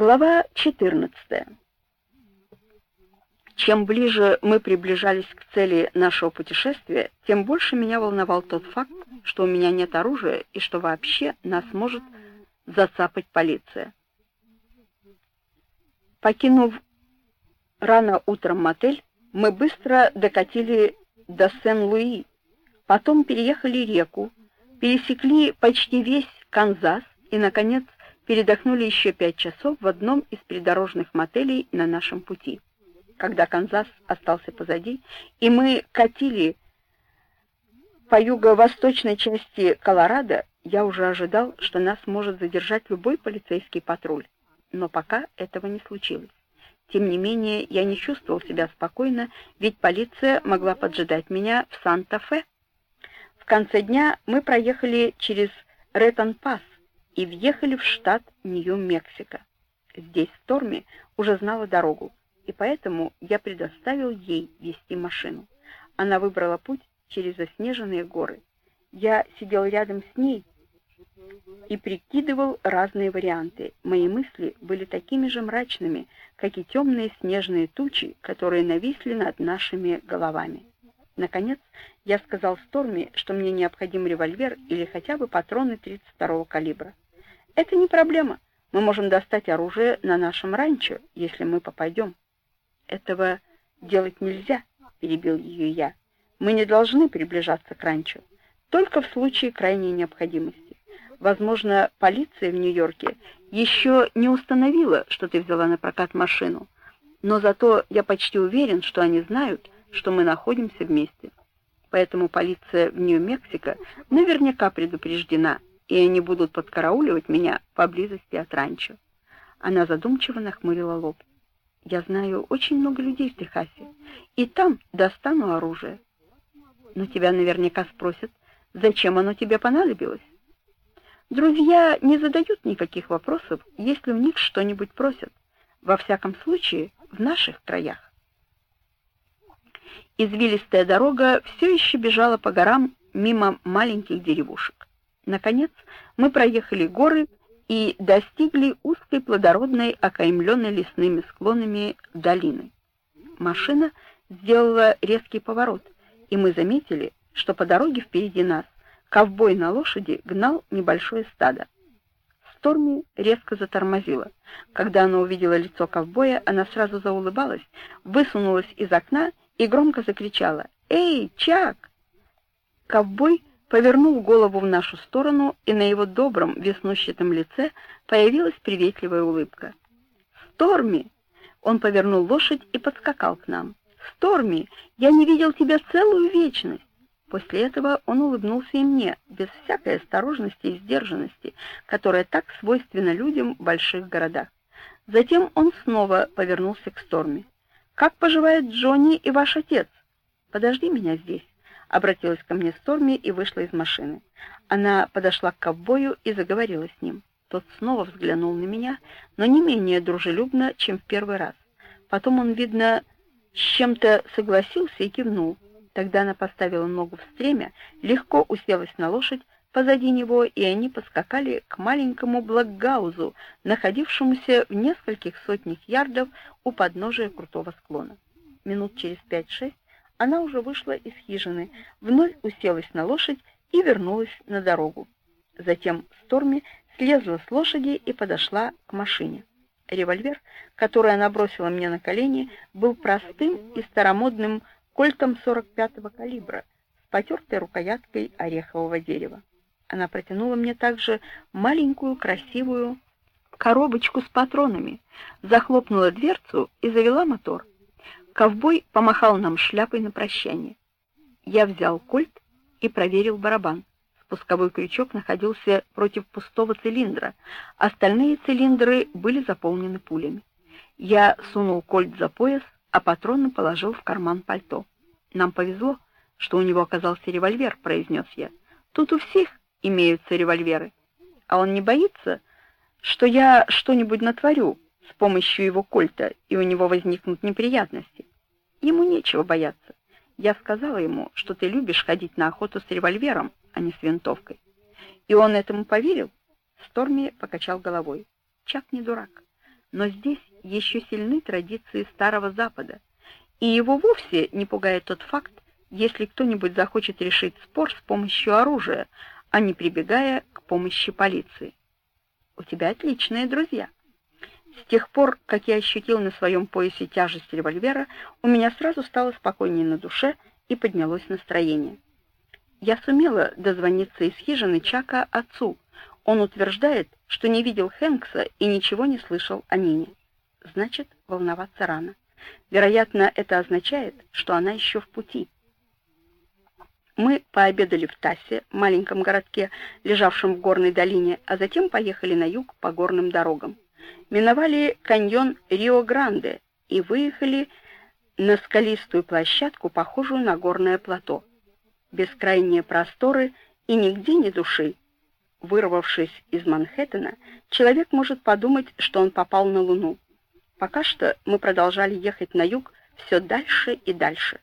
Глава 14. Чем ближе мы приближались к цели нашего путешествия, тем больше меня волновал тот факт, что у меня нет оружия и что вообще нас может зацапать полиция. Покинув рано утром мотель, мы быстро докатили до Сен-Луи, потом переехали реку, пересекли почти весь Канзас и, наконец, передохнули еще пять часов в одном из придорожных мотелей на нашем пути. Когда Канзас остался позади, и мы катили по юго-восточной части Колорадо, я уже ожидал, что нас может задержать любой полицейский патруль. Но пока этого не случилось. Тем не менее, я не чувствовал себя спокойно, ведь полиция могла поджидать меня в Санта-Фе. В конце дня мы проехали через Ретон-Пасс, и въехали в штат Нью-Мексико. Здесь Сторми уже знала дорогу, и поэтому я предоставил ей вести машину. Она выбрала путь через заснеженные горы. Я сидел рядом с ней и прикидывал разные варианты. Мои мысли были такими же мрачными, как и темные снежные тучи, которые нависли над нашими головами. Наконец, я сказал Сторми, что мне необходим револьвер или хотя бы патроны 32-го калибра. Это не проблема. Мы можем достать оружие на нашем ранчо, если мы попадем. Этого делать нельзя, перебил ее я. Мы не должны приближаться к ранчо, только в случае крайней необходимости. Возможно, полиция в Нью-Йорке еще не установила, что ты взяла на прокат машину, но зато я почти уверен, что они знают, что мы находимся вместе. Поэтому полиция в Нью-Мексико наверняка предупреждена и они будут подкарауливать меня поблизости от ранчо. Она задумчиво нахмурила лоб. Я знаю очень много людей в Техасе, и там достану оружие. Но тебя наверняка спросят, зачем оно тебе понадобилось? Друзья не задают никаких вопросов, если у них что-нибудь просят. Во всяком случае, в наших краях. Извилистая дорога все еще бежала по горам мимо маленьких деревушек. Наконец, мы проехали горы и достигли узкой плодородной, окаймленной лесными склонами долины. Машина сделала резкий поворот, и мы заметили, что по дороге впереди нас ковбой на лошади гнал небольшое стадо. Сторми резко затормозила. Когда она увидела лицо ковбоя, она сразу заулыбалась, высунулась из окна и громко закричала: "Эй, Чак!" Ковбой повернул голову в нашу сторону, и на его добром веснущатом лице появилась приветливая улыбка. "Сторми!" Он повернул лошадь и подскакал к нам. "Сторми, я не видел тебя целую вечность". После этого он улыбнулся и мне, без всякой осторожности и сдержанности, которая так свойственна людям в больших городах. Затем он снова повернулся к Сторми. Как поживает Джонни и ваш отец? Подожди меня здесь обратилась ко мне Сторми и вышла из машины. Она подошла к ковбою и заговорила с ним. Тот снова взглянул на меня, но не менее дружелюбно, чем в первый раз. Потом он, видно, с чем-то согласился и кивнул. Тогда она поставила ногу в стремя, легко уселась на лошадь позади него, и они поскакали к маленькому Блэкгаузу, находившемуся в нескольких сотнях ярдов у подножия крутого склона. Минут через пять-шесть она уже вышла из хижины, вновь уселась на лошадь и вернулась на дорогу. Затем Сторми слезла с лошади и подошла к машине. Револьвер, который она бросила мне на колени, был простым и старомодным кольтом 45-го калибра с потертой рукояткой орехового дерева. Она протянула мне также маленькую красивую коробочку с патронами, захлопнула дверцу и завела мотор. Ковбой помахал нам шляпой на прощание. Я взял кольт и проверил барабан. Спусковой крючок находился против пустого цилиндра, остальные цилиндры были заполнены пулями. Я сунул кольт за пояс, а патроны положил в карман пальто. Нам повезло, что у него оказался револьвер, произнес я. Тут у всех имеются револьверы. А он не боится, что я что-нибудь натворю с помощью его кольта, и у него возникнут неприятности. Ему нечего бояться. Я сказала ему, что ты любишь ходить на охоту с револьвером, а не с винтовкой. И он этому поверил? Сторми покачал головой. Чак не дурак. Но здесь еще сильны традиции Старого Запада, и его вовсе не пугает тот факт, если кто-нибудь захочет решить спор с помощью оружия, а не прибегая к помощи полиции. У тебя отличные друзья. С тех пор, как я ощутил на своем поясе тяжесть револьвера, у меня сразу стало спокойнее на душе и поднялось настроение. Я сумела дозвониться из хижины Чака отцу. Он утверждает, что не видел Хэнкса и ничего не слышал о Нине. Значит, волноваться рано. Вероятно, это означает, что она еще в пути. Мы пообедали в Тасе, маленьком городке, лежавшем в горной долине, а затем поехали на юг по горным дорогам. Миновали каньон Рио-Гранде и выехали на скалистую площадку, похожую на горное плато. Бескрайние просторы и нигде ни души. Вырвавшись из Манхэттена, человек может подумать, что он попал на Луну. Пока что мы продолжали ехать на юг все дальше и дальше.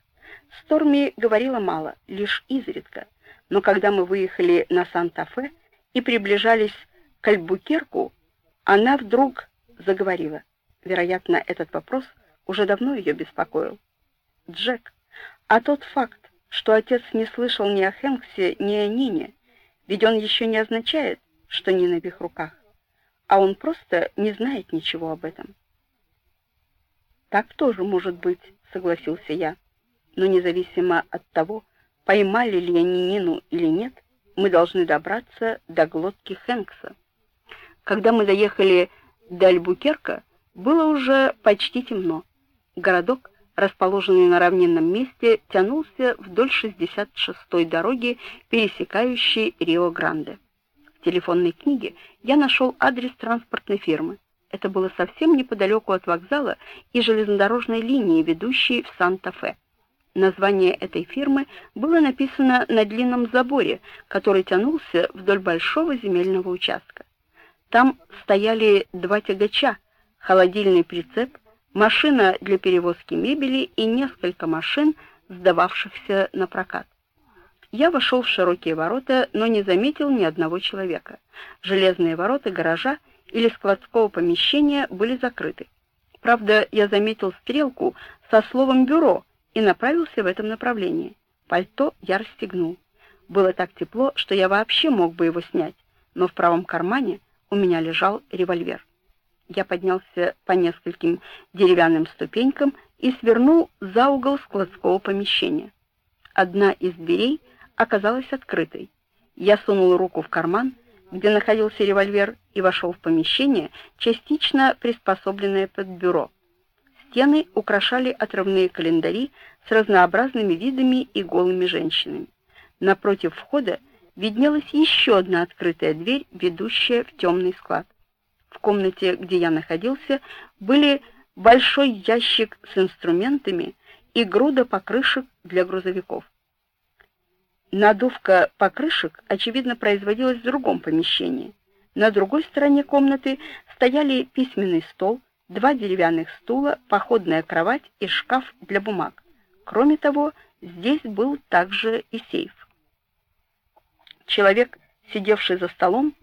Сторми говорила мало, лишь изредка, но когда мы выехали на Санта-Фе и приближались к Альбукерку, она вдруг заговорила. Вероятно, этот вопрос уже давно ее беспокоил. «Джек, а тот факт, что отец не слышал ни о Хэнксе, ни о Нине, ведь он еще не означает, что Нина в их руках, а он просто не знает ничего об этом». «Так тоже может быть», — согласился я но независимо от того, поймали ли они Нину или нет, мы должны добраться до глотки Хэнкса. Когда мы доехали до Альбукерка, было уже почти темно. Городок, расположенный на равнинном месте, тянулся вдоль 66-й дороги, пересекающей Рио-Гранде. В телефонной книге я нашел адрес транспортной фирмы. Это было совсем неподалеку от вокзала и железнодорожной линии, ведущей в Санта-Фе. Название этой фирмы было написано на длинном заборе, который тянулся вдоль большого земельного участка. Там стояли два тягача, холодильный прицеп, машина для перевозки мебели и несколько машин, сдававшихся на прокат. Я вошел в широкие ворота, но не заметил ни одного человека. Железные ворота гаража или складского помещения были закрыты. Правда, я заметил стрелку со словом «бюро», и направился в этом направлении. Пальто я расстегнул. Было так тепло, что я вообще мог бы его снять, но в правом кармане у меня лежал револьвер. Я поднялся по нескольким деревянным ступенькам и свернул за угол складского помещения. Одна из дверей оказалась открытой. Я сунул руку в карман, где находился револьвер, и вошел в помещение, частично приспособленное под бюро. Стены украшали отрывные календари с разнообразными видами и голыми женщинами. Напротив входа виднелась еще одна открытая дверь, ведущая в темный склад. В комнате, где я находился, были большой ящик с инструментами и груда покрышек для грузовиков. Надувка покрышек, очевидно, производилась в другом помещении. На другой стороне комнаты стояли письменный стол, два деревянных стула, походная кровать и шкаф для бумаг. Кроме того, здесь был также и сейф. Человек, сидевший за столом,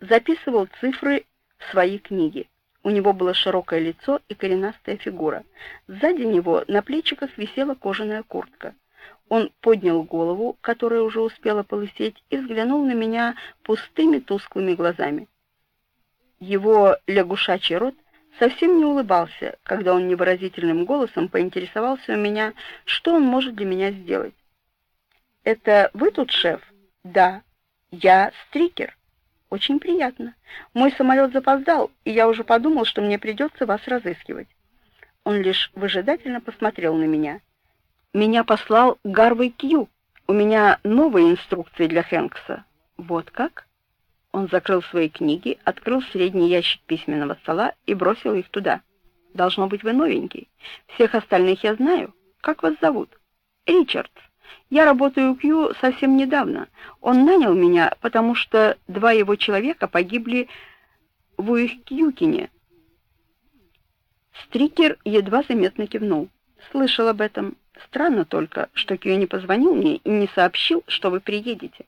записывал цифры в свои книги. У него было широкое лицо и коренастая фигура. Сзади него на плечиках висела кожаная куртка. Он поднял голову, которая уже успела полысеть, и взглянул на меня пустыми тусклыми глазами. Его лягушачий рот совсем не улыбался, когда он невыразительным голосом поинтересовался у меня, что он может для меня сделать. «Это вы тут шеф?» «Да, я Стрикер». «Очень приятно. Мой самолет запоздал, и я уже подумал, что мне придется вас разыскивать». Он лишь выжидательно посмотрел на меня. «Меня послал Гарвей Кью. У меня новые инструкции для Хэнкса». «Вот как?» Он закрыл свои книги, открыл средний ящик письменного стола и бросил их туда. Должно быть, вы новенький. Всех остальных я знаю. Как вас зовут? Ричард. Я работаю у Кью совсем недавно. Он нанял меня, потому что два его человека погибли в Уихкьюкине. Стрикер едва заметно кивнул. Слышал об этом. Странно только, что Кью не позвонил мне и не сообщил, что вы приедете.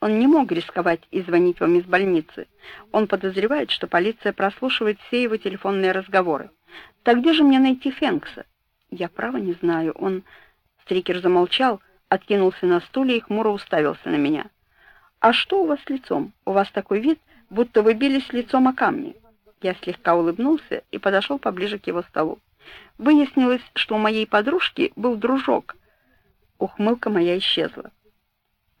Он не мог рисковать и звонить вам из больницы. Он подозревает, что полиция прослушивает все его телефонные разговоры. Так где же мне найти Фенкса? Я право не знаю. Он Стрикер замолчал, откинулся на стуле и хмуро уставился на меня. А что у вас с лицом? У вас такой вид, будто вы бились лицом о камни. Я слегка улыбнулся и подошел поближе к его столу. Выяснилось, что у моей подружки был дружок. Ухмылка моя исчезла.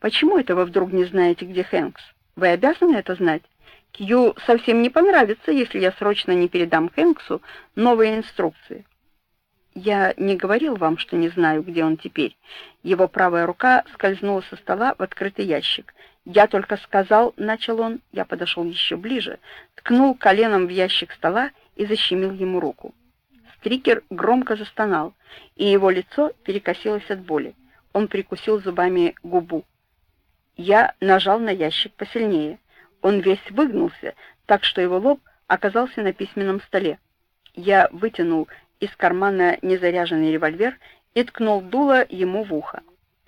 Почему это вы вдруг не знаете, где Хэнкс? Вы обязаны это знать. Кью совсем не понравится, если я срочно не передам Хэнксу новые инструкции. Я не говорил вам, что не знаю, где он теперь. Его правая рука скользнула со стола в открытый ящик. Я только сказал, начал он, я подошел еще ближе, ткнул коленом в ящик стола и защемил ему руку. Стрикер громко застонал, и его лицо перекосилось от боли. Он прикусил зубами губу. Я нажал на ящик посильнее. Он весь выгнулся, так что его лоб оказался на письменном столе. Я вытянул из кармана незаряженный револьвер и ткнул дуло ему в ухо.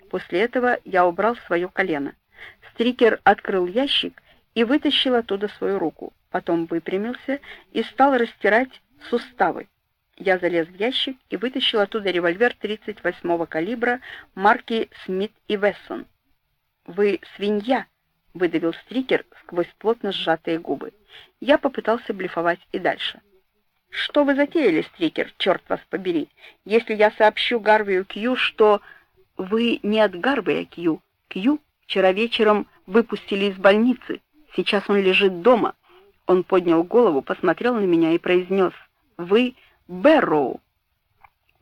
После этого я убрал свое колено. Стрикер открыл ящик и вытащил оттуда свою руку. Потом выпрямился и стал растирать суставы. Я залез в ящик и вытащил оттуда револьвер 38-го калибра марки Смит и Вессон. «Вы свинья!» — выдавил Стрикер сквозь плотно сжатые губы. Я попытался блефовать и дальше. Что вы затеяли, Стрикер, черт вас побери? Если я сообщу Гарвию Кью, что вы не от Гарвия Кью. Кью вчера вечером выпустили из больницы. Сейчас он лежит дома. Он поднял голову, посмотрел на меня и произнес: "Вы Бэрроу".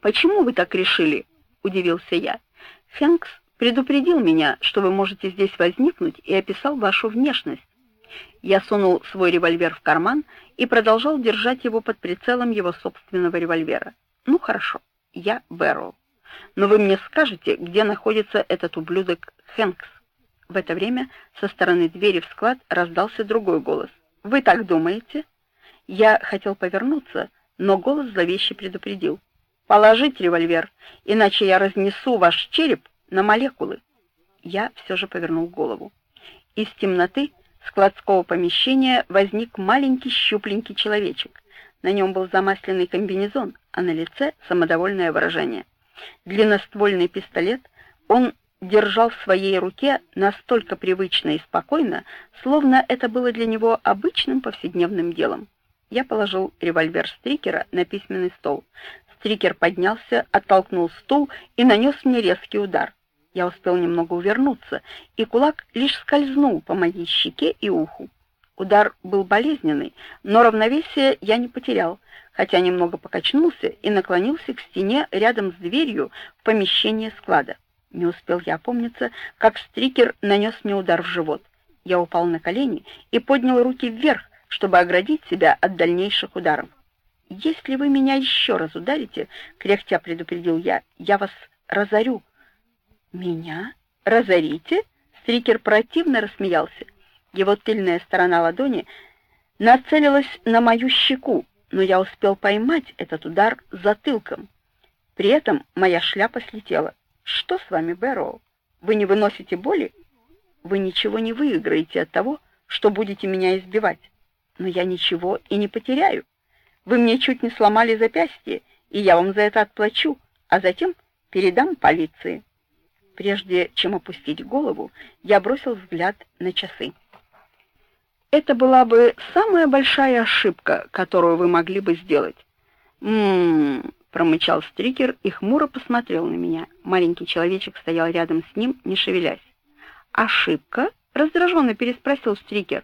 "Почему вы так решили?" удивился я. "Фенкс предупредил меня, что вы можете здесь возникнуть, и описал вашу внешность. Я сунул свой револьвер в карман и продолжал держать его под прицелом его собственного револьвера. Ну хорошо, я Бэрроу. Но вы мне скажете, где находится этот ублюдок Хэнкс? В это время со стороны двери в склад раздался другой голос. Вы так думаете? Я хотел повернуться, но голос зловеще предупредил: "Положить револьвер, иначе я разнесу ваш череп на молекулы". Я все же повернул голову. Из темноты складского помещения возник маленький щупленький человечек. На нем был замасленный комбинезон, а на лице самодовольное выражение. Длинноствольный пистолет он держал в своей руке настолько привычно и спокойно, словно это было для него обычным повседневным делом. Я положил револьвер Стрикера на письменный стол. Стрикер поднялся, оттолкнул стул и нанес мне резкий удар. Я успел немного увернуться, и кулак лишь скользнул по моей щеке и уху. Удар был болезненный, но равновесие я не потерял, хотя немного покачнулся и наклонился к стене рядом с дверью в помещение склада. Не успел я опомниться, как стрикер нанес мне удар в живот. Я упал на колени и поднял руки вверх, чтобы оградить себя от дальнейших ударов. «Если вы меня еще раз ударите, — кряхтя предупредил я, — я вас разорю». Меня разорите? Стрикер противно рассмеялся. Его тыльная сторона ладони нацелилась на мою щеку, но я успел поймать этот удар затылком. При этом моя шляпа слетела. Что с вами, Бэрроу? Вы не выносите боли? Вы ничего не выиграете от того, что будете меня избивать. Но я ничего и не потеряю. Вы мне чуть не сломали запястье, и я вам за это отплачу, а затем передам полиции. Прежде чем опустить голову, я бросил взгляд на часы. Это была бы самая большая ошибка, которую вы могли бы сделать. М-м, промычал Стрикер и хмуро посмотрел на меня. Маленький человечек стоял рядом с ним, не шевелясь. Ошибка? раздраженно переспросил Стрикер.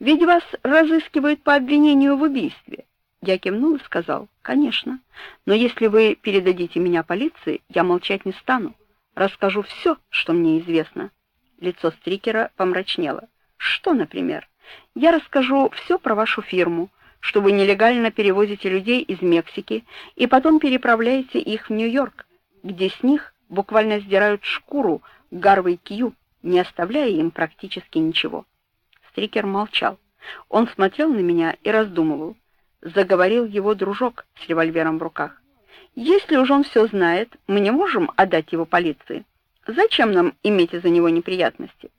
Ведь вас разыскивают по обвинению в убийстве. Я кивнул и сказал: "Конечно. Но если вы передадите меня полиции, я молчать не стану. Расскажу все, что мне известно. Лицо Стрикера помрачнело. Что, например? Я расскажу все про вашу фирму, что вы нелегально перевозите людей из Мексики и потом переправляете их в Нью-Йорк, где с них буквально сдирают шкуру Гарвей Кью, не оставляя им практически ничего. Стрикер молчал. Он смотрел на меня и раздумывал. Заговорил его дружок с револьвером в руках. Если уж он все знает, мы не можем отдать его полиции. Зачем нам иметь из-за него неприятности?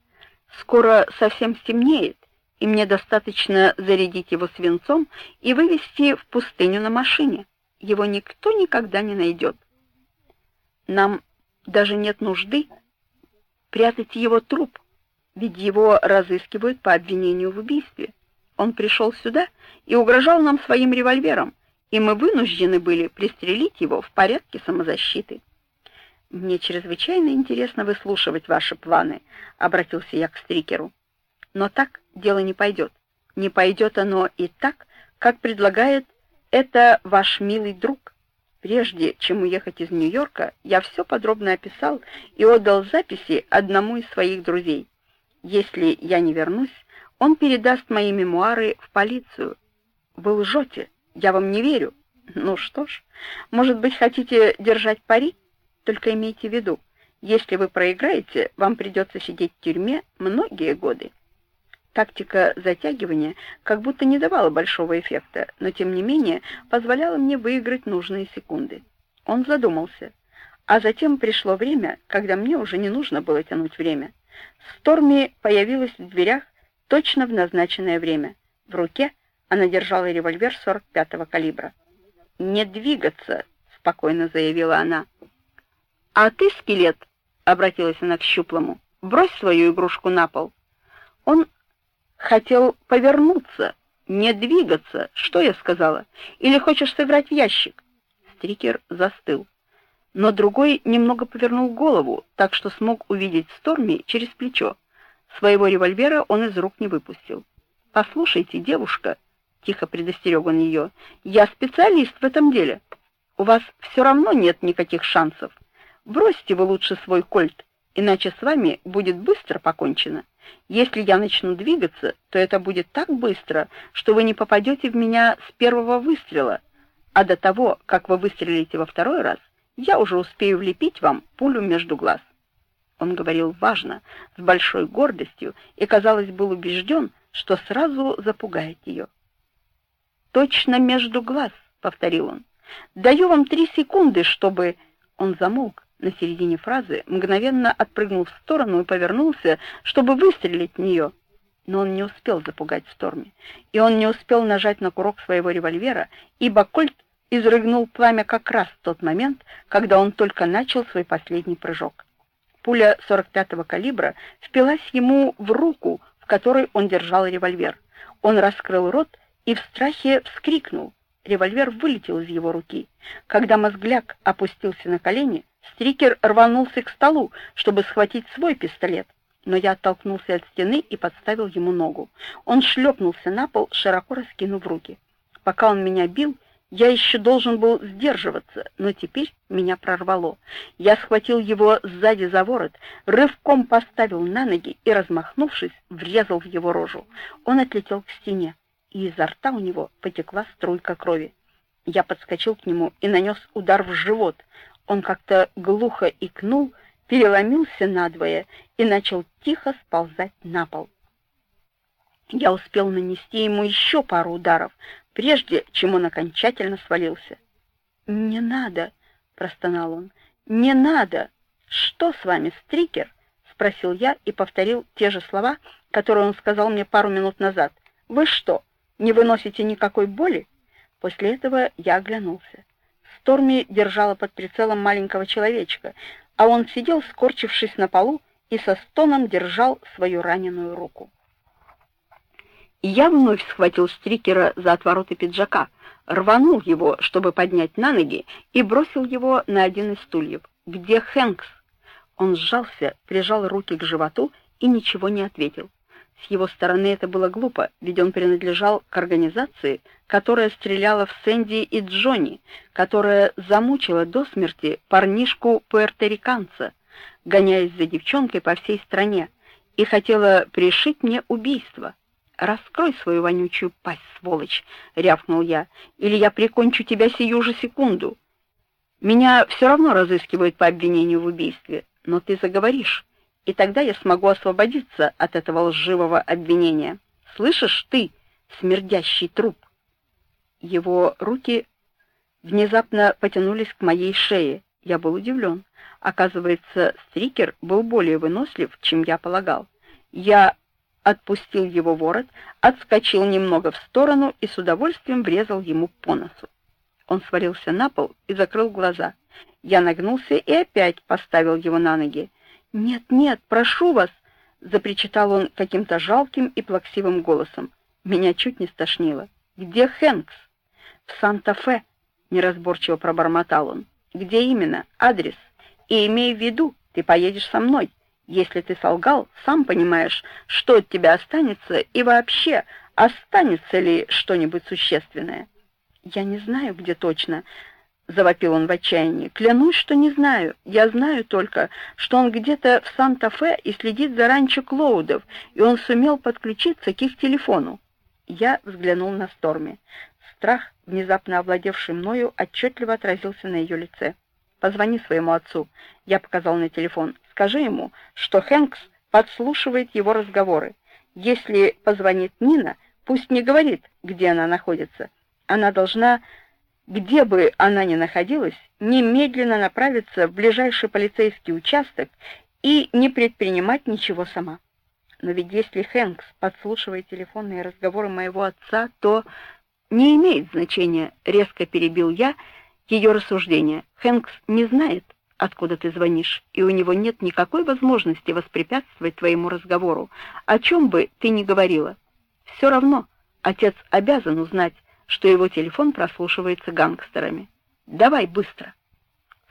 Скоро совсем стемнеет, и мне достаточно зарядить его свинцом и вывести в пустыню на машине. Его никто никогда не найдет. Нам даже нет нужды прятать его труп, ведь его разыскивают по обвинению в убийстве. Он пришел сюда и угрожал нам своим револьвером, и мы вынуждены были пристрелить его в порядке самозащиты. Мне чрезвычайно интересно выслушивать ваши планы, обратился я к Стрикеру. Но так дело не пойдет. Не пойдет оно и так, как предлагает это ваш милый друг. Прежде чем уехать из Нью-Йорка, я все подробно описал и отдал записи одному из своих друзей. Если я не вернусь, он передаст мои мемуары в полицию. Вы лжете, я вам не верю. Ну что ж, может быть, хотите держать пари? Только имейте в виду, если вы проиграете, вам придется сидеть в тюрьме многие годы. Тактика затягивания как будто не давала большого эффекта, но тем не менее позволяла мне выиграть нужные секунды. Он задумался, а затем пришло время, когда мне уже не нужно было тянуть время. Сторми появилась в дверях точно в назначенное время. В руке она держала револьвер 45-го калибра. "Не двигаться", спокойно заявила она. "А ты, скелет", обратилась она к щуплому. "Брось свою игрушку на пол". Он хотел повернуться, не двигаться. Что я сказала? Или хочешь сыграть в ящик? Стрикер застыл. Но другой немного повернул голову, так что смог увидеть Сторми через плечо. Своего револьвера он из рук не выпустил. "Послушайте, девушка", тихо предостерег он ее, "я специалист в этом деле. У вас все равно нет никаких шансов. Бросьте вы лучше свой кольт, иначе с вами будет быстро покончено. Если я начну двигаться, то это будет так быстро, что вы не попадете в меня с первого выстрела, а до того, как вы выстрелите во второй раз, я уже успею влепить вам пулю между глаз. Он говорил важно, с большой гордостью и, казалось, был убежден, что сразу запугает ее. Точно между глаз, повторил он. Даю вам три секунды, чтобы Он замолк на середине фразы, мгновенно отпрыгнул в сторону и повернулся, чтобы выстрелить в нее. Но он не успел запугать Сторми, и он не успел нажать на курок своего револьвера, ибо кольт изрыгнул пламя как раз в тот момент, когда он только начал свой последний прыжок. Пуля 45-го калибра впилась ему в руку, в которой он держал револьвер. Он раскрыл рот и в страхе вскрикнул. Револьвер вылетел из его руки. Когда мозгляк опустился на колени, Стрикер рванулся к столу, чтобы схватить свой пистолет, но я оттолкнулся от стены и подставил ему ногу. Он шлепнулся на пол, широко раскинув руки. Пока он меня бил, я еще должен был сдерживаться, но теперь меня прорвало. Я схватил его сзади за ворот, рывком поставил на ноги и, размахнувшись, врезал в его рожу. Он отлетел к стене, и изо рта у него потекла струйка крови. Я подскочил к нему и нанес удар в живот. Он как-то глухо икнул, переломился надвое и начал тихо сползать на пол. Я успел нанести ему еще пару ударов, прежде чем он окончательно свалился. "Не надо", простонал он. "Не надо. Что с вами, Стрикер?" спросил я и повторил те же слова, которые он сказал мне пару минут назад. "Вы что, не выносите никакой боли?" После этого я оглянулся. Сторми держала под прицелом маленького человечка, а он сидел, скорчившись на полу, и со стоном держал свою раненую руку. Я вновь схватил Стрикера за отвороты пиджака, рванул его, чтобы поднять на ноги, и бросил его на один из стульев. "Где Хэнкс?" Он сжался, прижал руки к животу и ничего не ответил. С его стороны это было глупо, ведь он принадлежал к организации, которая стреляла в Сэнди и Джонни, которая замучила до смерти парнишку пуэрториканца, гоняясь за девчонкой по всей стране, и хотела пришить мне убийство. Раскрой свою вонючую пасть, сволочь, рявкнул я, или я прикончу тебя сию же секунду. Меня все равно разыскивают по обвинению в убийстве, но ты заговоришь, и тогда я смогу освободиться от этого лживого обвинения. Слышишь ты, смердящий труп? Его руки внезапно потянулись к моей шее. Я был удивлен. Оказывается, Стрикер был более вынослив, чем я полагал. Я отпустил его ворот, отскочил немного в сторону и с удовольствием врезал ему по носу. Он свалился на пол и закрыл глаза. Я нагнулся и опять поставил его на ноги. "Нет, нет, прошу вас", запричитал он каким-то жалким и плаксивым голосом. Меня чуть не стошнило. "Где Хэнкс?" "В Санта-Фе", неразборчиво пробормотал он. "Где именно? Адрес? И имей в виду, ты поедешь со мной. Если ты солгал, сам понимаешь, что от тебя останется и вообще, останется ли что-нибудь существенное. Я не знаю, где точно, завопил он в отчаянии. Клянусь, что не знаю. Я знаю только, что он где-то в Санта-Фе и следит за ранчо Клоудов, и он сумел подключиться к их телефону. Я взглянул на Сторми. Страх, внезапно овладевший мною, отчетливо отразился на ее лице. Позвони своему отцу. Я показал на телефон. Скажи ему, что Хэнкс подслушивает его разговоры. Если позвонит Нина, пусть не говорит, где она находится. Она должна, где бы она ни находилась, немедленно направиться в ближайший полицейский участок и не предпринимать ничего сама. Но ведь если Хэнкс подслушивает телефонные разговоры моего отца, то не имеет значения, резко перебил я ее рассуждения. Хэнкс не знает, откуда ты звонишь, и у него нет никакой возможности воспрепятствовать твоему разговору, о чем бы ты ни говорила. Все равно отец обязан узнать, что его телефон прослушивается гангстерами. Давай быстро.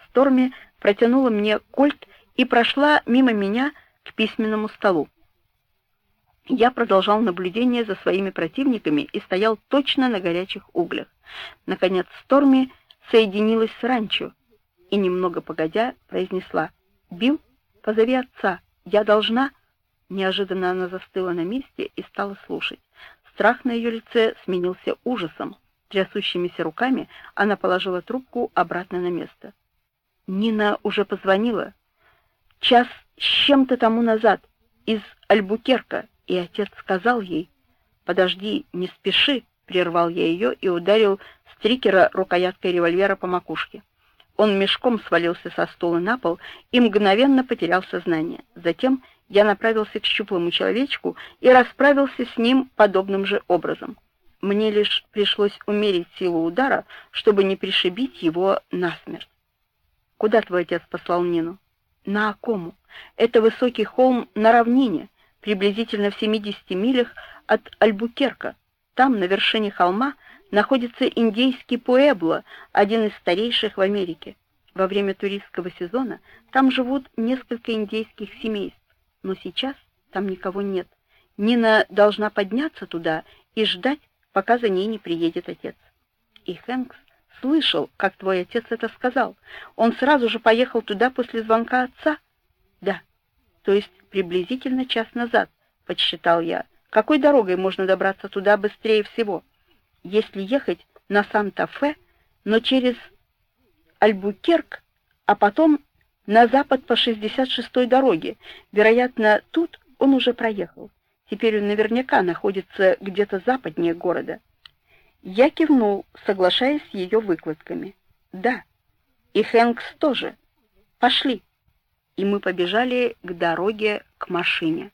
Сторми протянула мне кольт и прошла мимо меня к письменному столу. Я продолжал наблюдение за своими противниками и стоял точно на горячих углях. Наконец Сторми соединилась с Ранчо, и немного погодя произнесла: "Бил, позови отца. Я должна". Неожиданно она застыла на месте и стала слушать. Страх на ее лице сменился ужасом. Трясущимися руками она положила трубку обратно на место. Нина уже позвонила час с чем-то тому назад из Альбукерка, и отец сказал ей: "Подожди, не спеши", прервал я ее и ударил Стрикера рукояткой револьвера по макушке. Он мешком свалился со стула на пол и мгновенно потерял сознание. Затем я направился к щуплому человечку и расправился с ним подобным же образом. Мне лишь пришлось умерить силу удара, чтобы не пришибить его насмерть. Куда твой отец послал Нину? На Акому. Это высокий холм на равнине, приблизительно в 70 милях от Альбукерка. Там, на вершине холма, находится индейский Пуэбло, один из старейших в Америке. Во время туристского сезона там живут несколько индейских семейств, но сейчас там никого нет. Нина должна подняться туда и ждать, пока за ней не приедет отец. И Хэнкс слышал, как твой отец это сказал. Он сразу же поехал туда после звонка отца? Да. То есть приблизительно час назад, подсчитал я. Какой дорогой можно добраться туда быстрее всего? если ехать на Санта-Фе, но через Альбукерк, а потом на запад по 66-й дороге. Вероятно, тут он уже проехал. Теперь он наверняка находится где-то западнее города. Я кивнул, соглашаясь с ее выкладками. Да. И Хэнкс тоже. Пошли. И мы побежали к дороге к машине.